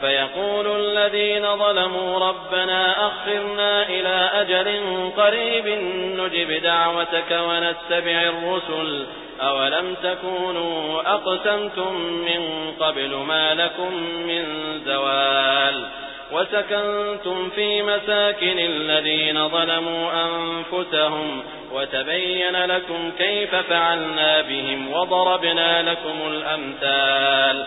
فيقول الذين ظلموا ربنا أخرنا إلى أجل قريب نجب دعوتك ونتبع الرسل أولم تكونوا أقسمتم من قبل ما لكم من زوال وسكنتم في مساكن الذين ظلموا أنفسهم وتبين لكم كيف فعلنا بهم وضربنا لكم الأمثال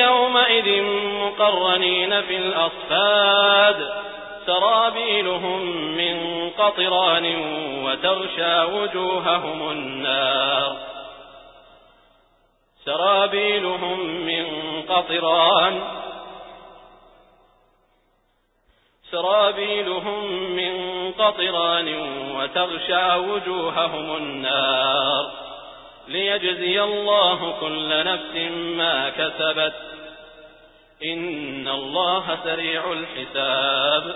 يومئذ مقرنين في الأصفاد سرابيلهم من قطران وتغشى وجوههم النار. سرابيلهم من قطران سرابيلهم من قطران وتغشى وجوههم النار. ليجزي الله كل نفس ما كسبت. إن الله سريع الحساب.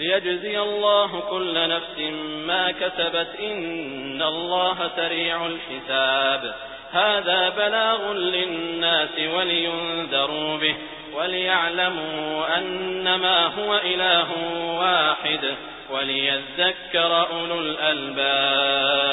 ليجزي الله كل نفس ما كسبت إن الله سريع الحساب. هذا بلاغ للناس ولينذروا به وليعلموا أنما هو إله واحد وليذكر أولو الألباب.